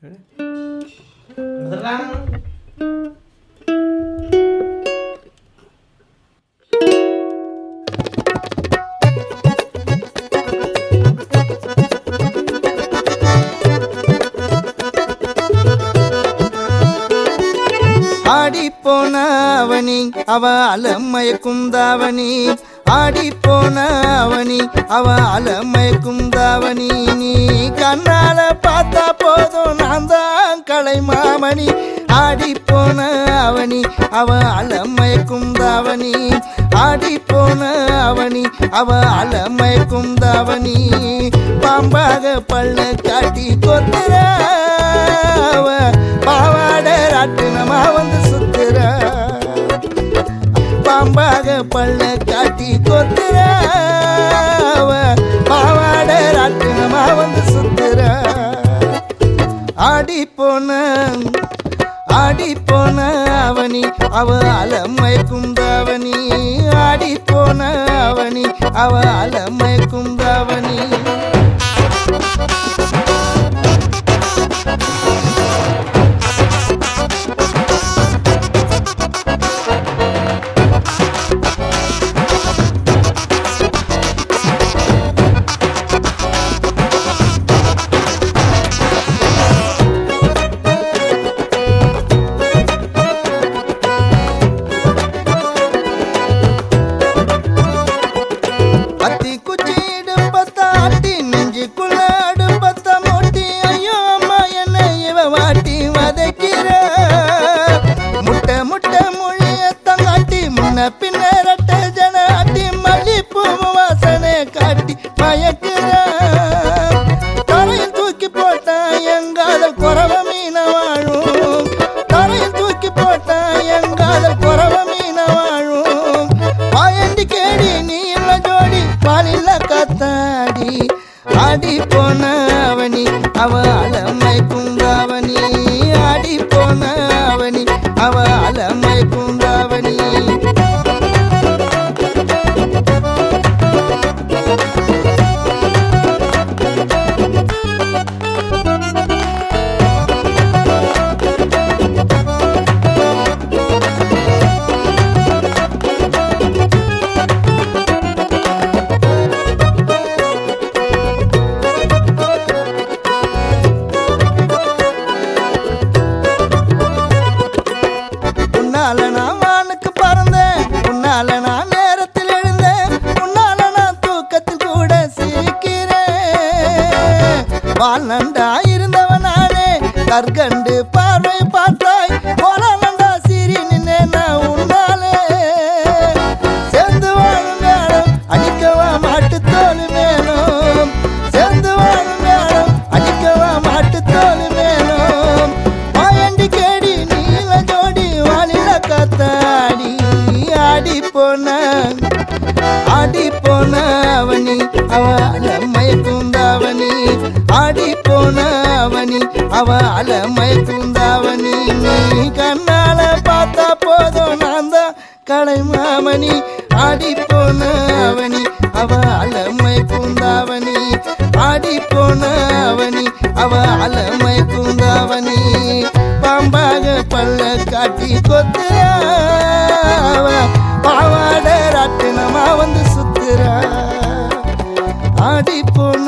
Beneran? ஆடிப்போன அவனி அவ அலமயக்கும் தாவணி ஆடிப்போன அவனி அவ அலமயக்கும் தாவணி நீ கண்ணால பார்த்தா போதும் தான் கலை மாமணி ஆடிப்போன அவனி அவ அலமயக்கும் தாவணி ஆடிப்போன அவனி அவ அலமயக்கும் தாவணி பாம்பாக பள்ள காட்டி கொத்துற பாவாட ராட்டினமா வந்து சுத்துற. பாம்பாக பள்ள காட்டி கொத்துற பாவாட ராட்டினமா வந்து சுத்துற. ஆடி போன அவனி அவ அலமை குந்தாவணி ஆடி அவனி அவ அலமை போன அவனி அவ அலமை வாழ்நண்டா இருந்தவன் கற்கண்டு பா அவ அலமை தூந்தாவ நீ கண்ணால பார்த்தா போதும் நான் தான் கடை மாமணி ஆடி போன அவனி அவ அலமை பூந்தாவனி ஆடி போன அவனி அவ அலமை பூந்தாவனி பாம்பாக பல்ல காட்டி கொத்துறா பாவாட ராட்டினமா வந்து சுத்துறா. ஆடி போன